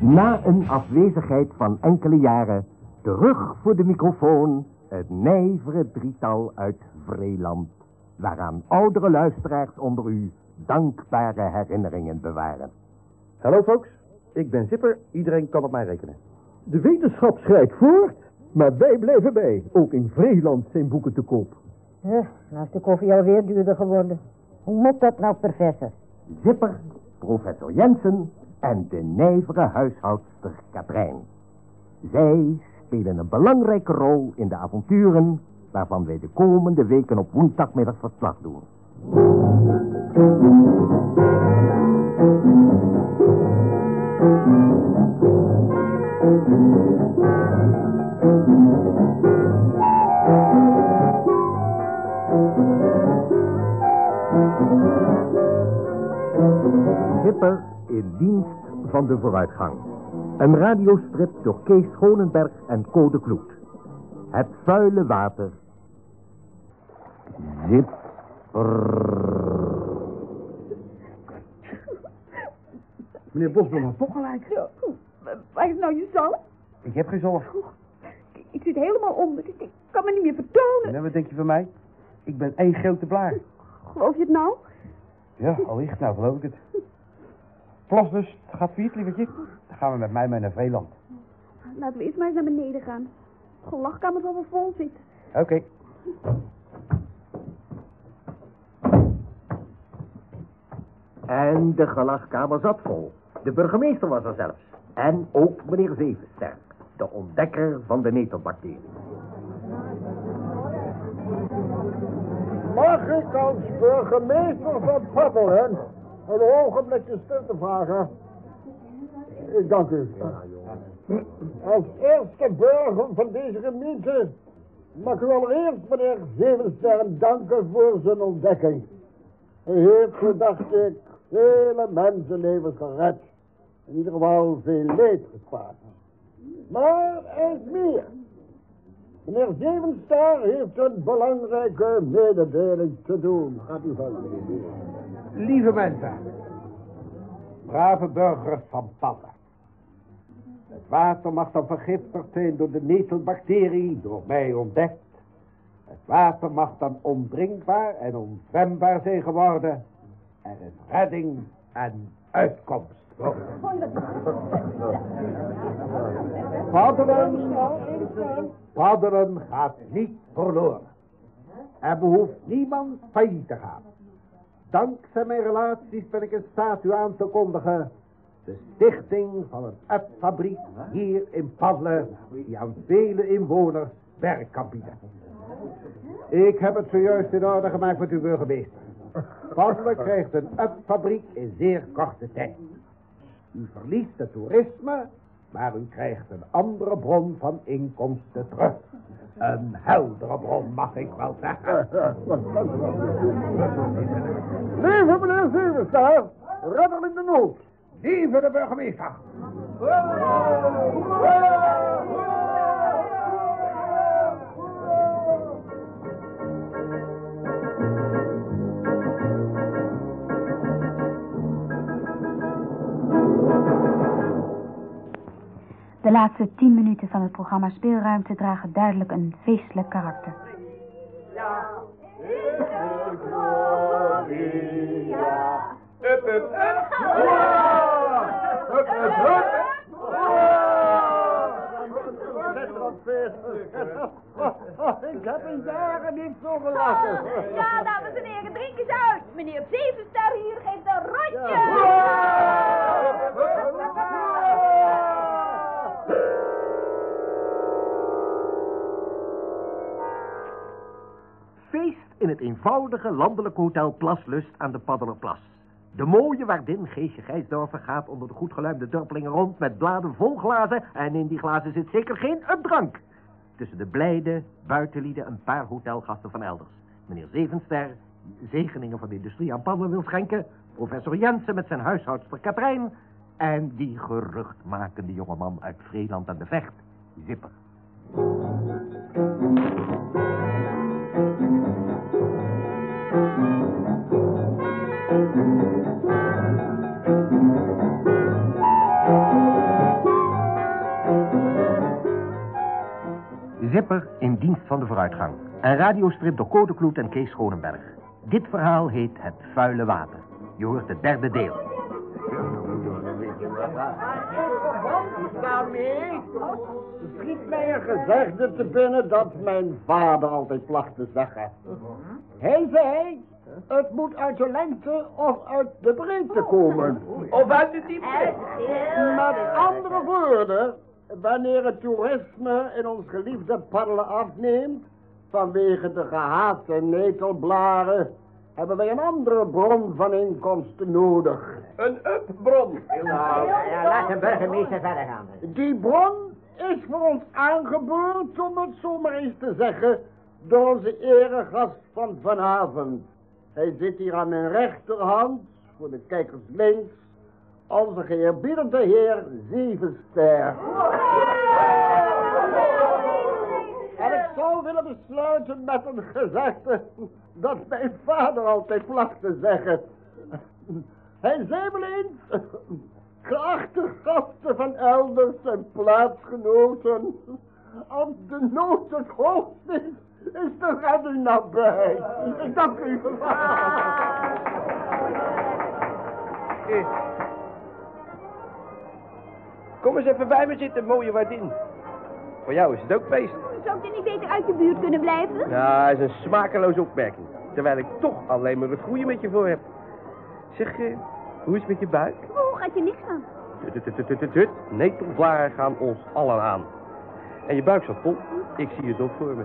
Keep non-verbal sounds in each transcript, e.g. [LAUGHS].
Na een afwezigheid van enkele jaren, terug voor de microfoon, het nijvere drietal uit Vreeland, waaraan oudere luisteraars onder u dankbare herinneringen bewaren. Hallo folks, ik ben Zipper, iedereen kan op mij rekenen. De wetenschap schrijdt voort, maar wij blijven bij. Ook in Vreeland zijn boeken te koop. nou is de koffie alweer duurder geworden. Hoe moet dat nou, professor? Zipper, professor Jensen en de nijvere huishoudster Katrijn. Zij spelen een belangrijke rol in de avonturen waarvan wij de komende weken op woensdagmiddag verslag doen. In dienst van de vooruitgang. Een radiostrip door Kees Schonenberg en Code Kloet. Het vuile water. Zipper. Meneer Bosboom had toch gelijk. Zo, waar is nou je zalm? Ik heb geen zorg. Ik zit helemaal onder. Ik, ik kan me niet meer vertonen. En wat denk je van mij? Ik ben één grote blaar. Geloof je het nou? Ja, allicht, nou geloof ik het. [LAUGHS] Plas dus, het gaat failliet, lievertje. Dan gaan we met mij mee naar Vreeland. Laten we eerst maar eens naar beneden gaan. De gelachkamer zal wel vol zitten. Oké. En de gelachkamer zat vol. De burgemeester was er zelfs. En ook meneer Zevensterk, de ontdekker van de netelbacterie. Mag ik als burgemeester van Pappelen een ogenblikje stil te vragen? Ik dank u. Als eerste burger van deze gemeente mag u allereerst meneer Zevenstern danken voor zijn ontdekking. Hij heeft, dacht ik, vele mensenlevens gered. In ieder geval veel leed gespaard. Maar er is meer. Meneer Zevenster heeft een belangrijke mededeling te doen. Gaat u van Lieve mensen, brave burgers van Padden. Het water mag dan vergiftigd zijn door de netelbacterie, door mij ontdekt. Het water mag dan ondrinkbaar en onzwembaar zijn geworden. Er is redding en uitkomst. Paddelen, paddelen gaat niet verloren. Er behoeft niemand failliet te gaan. Dankzij mijn relaties ben ik in staat u aan te kondigen de stichting van een upfabriek hier in Padden die aan vele inwoners werk kan bieden. Ik heb het zojuist in orde gemaakt met uw burgemeester. Padden krijgt een upfabriek in zeer korte tijd. U verliest het toerisme, maar u krijgt een andere bron van inkomsten terug. Een heldere bron, mag ik wel zeggen. Lieve meneer Zevenster, redder in de nood. Lieve de burgemeester. De laatste tien minuten van het programma Speelruimte dragen duidelijk een feestelijk karakter. Up, up, up. Ik heb in jaren niet zo gelachen. Ja, dames en heren, drink eens uit. Meneer Zevenster hier geeft een rotje. Het eenvoudige landelijke hotel Plaslust aan de Paddelerplas. De mooie waardin Geesje Gijsdorfer gaat onder de goed geluimde dorpelingen rond met bladen vol glazen en in die glazen zit zeker geen drank. Tussen de blijde buitenlieden een paar hotelgasten van elders. Meneer Zevenster, zegeningen van de industrie aan Padden wil schenken, professor Jensen met zijn huishoudster Katrijn en die geruchtmakende jongeman uit Vreeland aan de Vecht, Zipper. In dienst van de vooruitgang. Een radiostrip door Kodekloet en Kees Schonenberg. Dit verhaal heet Het Vuile Water. Je hoort het derde deel. Daarmee schiet mij een gezegde te binnen dat mijn vader altijd placht te zeggen. Hij zei, het moet uit de lengte of uit de breedte komen. Of uit de diepte. Met andere woorden, wanneer het toerisme in ons geliefde paddelen afneemt, vanwege de gehate netelblaren, hebben wij een andere bron van inkomsten nodig. Een upbron. Nou, ja, laat de burgemeester verder gaan. Die bron is voor ons aangebeurd, om het zo maar eens te zeggen, door onze eregast van vanavond. Hij zit hier aan mijn rechterhand, voor de kijkers links, onze geëerbiedigde heer Zevenster. En ik zou willen besluiten met een gezegde dat mijn vader altijd placht te zeggen. Hij zei wel eens, geachte gasten van elders en plaatsgenoten, als de nood het hoogst is, is de redding nabij. Ik dank u. Kom eens even bij me zitten, mooie waardin. Voor jou is het ook feest. Zou ik er niet beter uit de buurt kunnen blijven? Ja, dat is een smakeloze opmerking. Terwijl ik toch alleen maar het goede met je voor heb. Zeg, eh, hoe is het met je buik? Oh, gaat je niks aan. Tut. Netelblaren gaan ons allen aan. En je buik zat vol. Ik zie het ook voor me.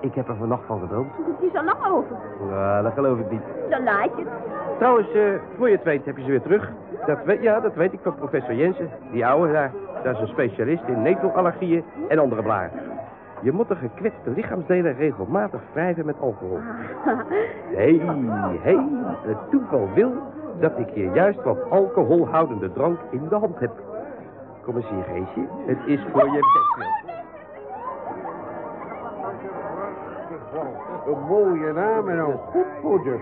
Ik heb er vannacht van gedroomd. Het is al lang over. Ja, dat geloof ik niet. Dan laat je het. Trouwens, eh, voor je het weet heb je ze weer terug. Dat weet, ja, dat weet ik van professor Jensen. Die ouwe daar. Dat is een specialist in netelallergieën en andere blaren. Je moet de gekwetste lichaamsdelen regelmatig wrijven met alcohol. Hé, hey, hé, het toeval wil dat ik hier juist wat alcoholhoudende drank in de hand heb. Kom eens hier, Geesje. Het is voor je bestwil. Een mooie naam en een goed voor de.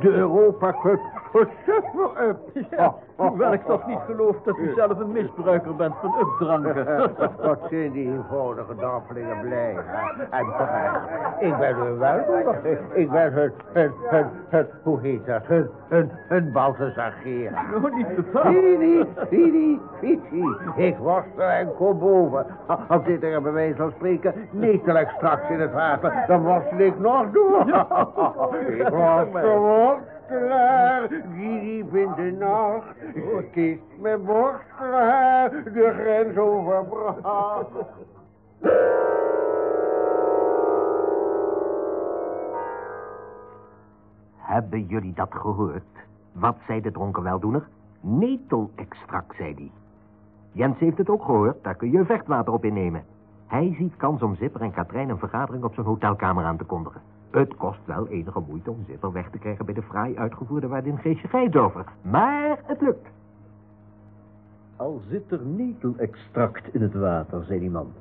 De Europa Cup voor. Ja, hoewel ik toch niet geloof dat u zelf een misbruiker bent van updranken. [LAUGHS] Wat zijn die eenvoudige dorpelingen blij. En terecht. Ik ben een weldoener. Ik ben een, een, een, een, hoe heet dat? Een, een, een Balthazar-geer. Oh, niet bepaald. Fini, fini, fini. Ik worstel en kom boven. Als dit er bij wijze van spreken netelextract in het water, dan worstel ik nog door. [LAUGHS] ik was de die diep in de nacht kiest met worstelaar de grens overbracht. Hebben jullie dat gehoord? Wat zei de dronken weldoener? Netelextract, zei hij. Jens heeft het ook gehoord, daar kun je vechtwater op innemen. Hij ziet kans om Zipper en Katrijn een vergadering op zijn hotelkamer aan te kondigen. Het kost wel enige moeite om Zipper weg te krijgen bij de fraai uitgevoerde waardin Geesje Gijsdorfer. Maar het lukt. Al zit er netelextract in het water, zei die man.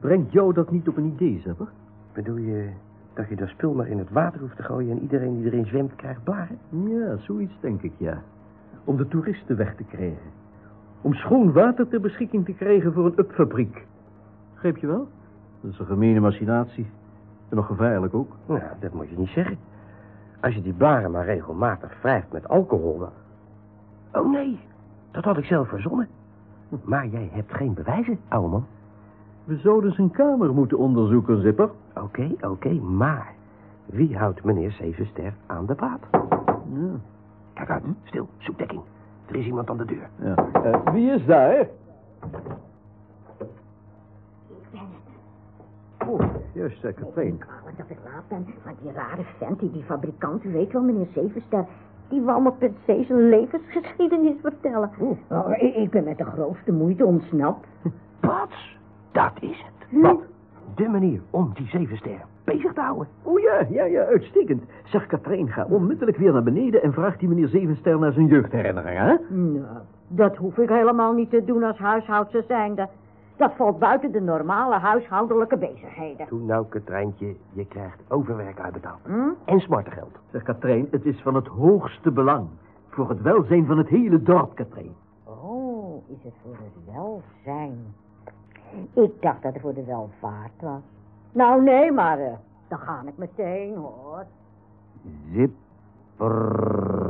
Brengt jou dat niet op een idee, Zepper? Bedoel je dat je dat spul maar in het water hoeft te gooien en iedereen die erin zwemt krijgt blaren? Ja, zoiets denk ik, ja. Om de toeristen weg te krijgen. Om schoon water ter beschikking te krijgen voor een upfabriek. Begreep je wel? Dat is een gemene machinatie. En nog gevaarlijk ook. Nou, dat moet je niet zeggen. Als je die blaren maar regelmatig wrijft met alcohol, dan... Oh nee, dat had ik zelf verzonnen. Maar jij hebt geen bewijzen, ouwe man. We zouden zijn kamer moeten onderzoeken, Zipper. Oké, oké, maar wie houdt meneer Zevenster aan de praat? Ja. Kijk uit, stil, zoek dekking. Er is iemand aan de deur. ja. Eh, wie is daar? Oh, juist, uh, Katrijn. Wat dat ik laat ben, maar die rare vent, die, die fabrikant, u weet wel, meneer Zevenster... die wou me per se zijn levensgeschiedenis vertellen. Oh, ik, ik ben met de grootste moeite ontsnapt. [LAUGHS] Pats, dat is het. Wat? De manier om die zevenster bezig te houden. Oh ja, ja, ja, uitstekend. Zeg, Katrijn, ga onmiddellijk weer naar beneden... en vraag die meneer Zevenster naar zijn jeugdherinnering, hè? Nou, dat hoef ik helemaal niet te doen als huishoudster zijnde. Dat valt buiten de normale huishoudelijke bezigheden. Toen nou, Katrijntje, je krijgt overwerk uitbetaald. Hm? En smartengeld. Zeg, Katrijn, het is van het hoogste belang. Voor het welzijn van het hele dorp, Katrijn. Oh, is het voor het welzijn? Ik dacht dat het voor de welvaart was. Nou, nee, maar eh, dan ga ik meteen, hoor. Zipper.